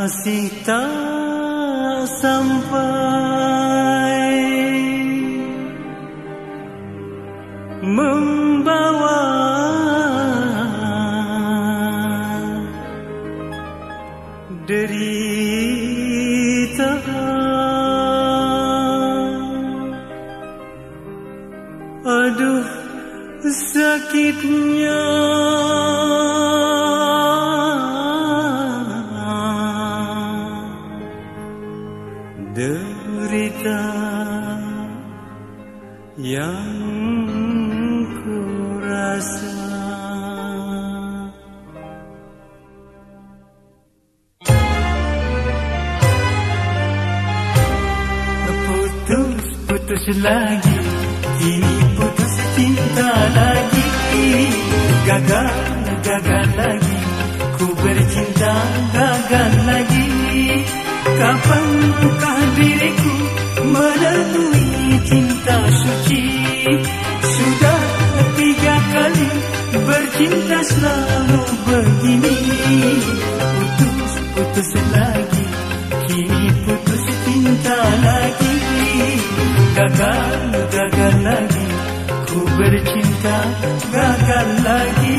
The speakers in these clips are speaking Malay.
masih tak sampai. Membawa derita. Aduh sakitnya putus lagi. Kini putus cinta lagi. Gagal gagal lagi. Ku bercinta gagal lagi. Kapankah diriku melalui cinta suci? Sudah tiga kali bercinta selalu begini. Putus, putus lagi. Kini putus cinta lagi Gagal, gagal lagi Ku bercinta gagal lagi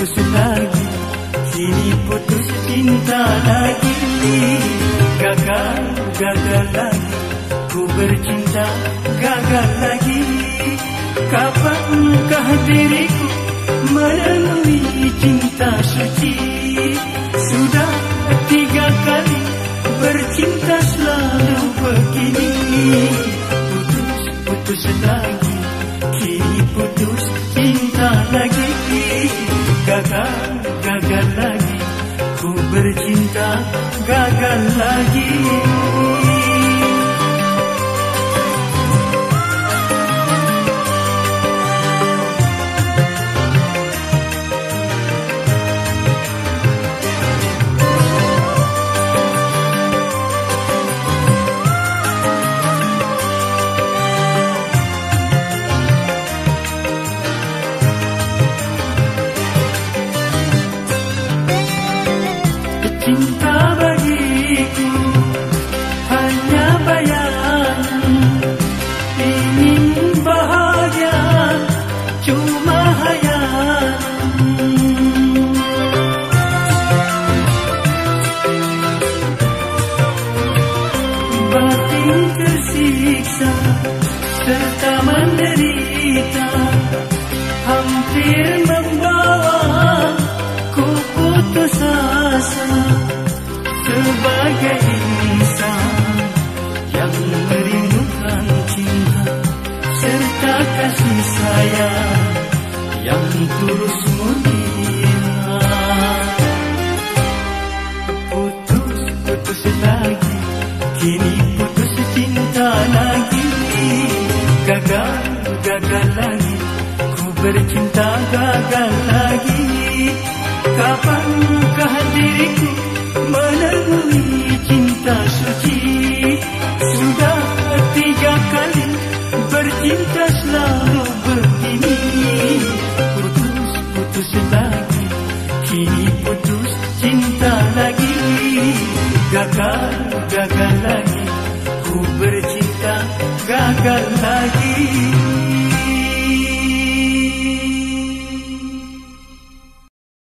putus putus lagi. Kini putus cinta lagi. Gagal gagal lagi. Ku bercinta gagal lagi. Kapankah diriku melalui cinta suci? Sudah tiga kali bercinta selalu begini. Putus putus lagi. Kini putus cinta lagi gagal gagal lagi. Ku bercinta gagal lagi tersiksa serta menderita. Hampir membawa ku putus asa sebagai insan yang merindukan cinta serta kasih sayang yang tulus mulia putus putus lagi kini gagal gagal lagi. Ku bercinta gagal lagi. Kapankah diriku melalui cinta suci? Sudah tiga kali bercinta selalu begini. Putus putus lagi kini putus cinta lagi. Gagal, gagal lagi Ku bercinta, gagal lagi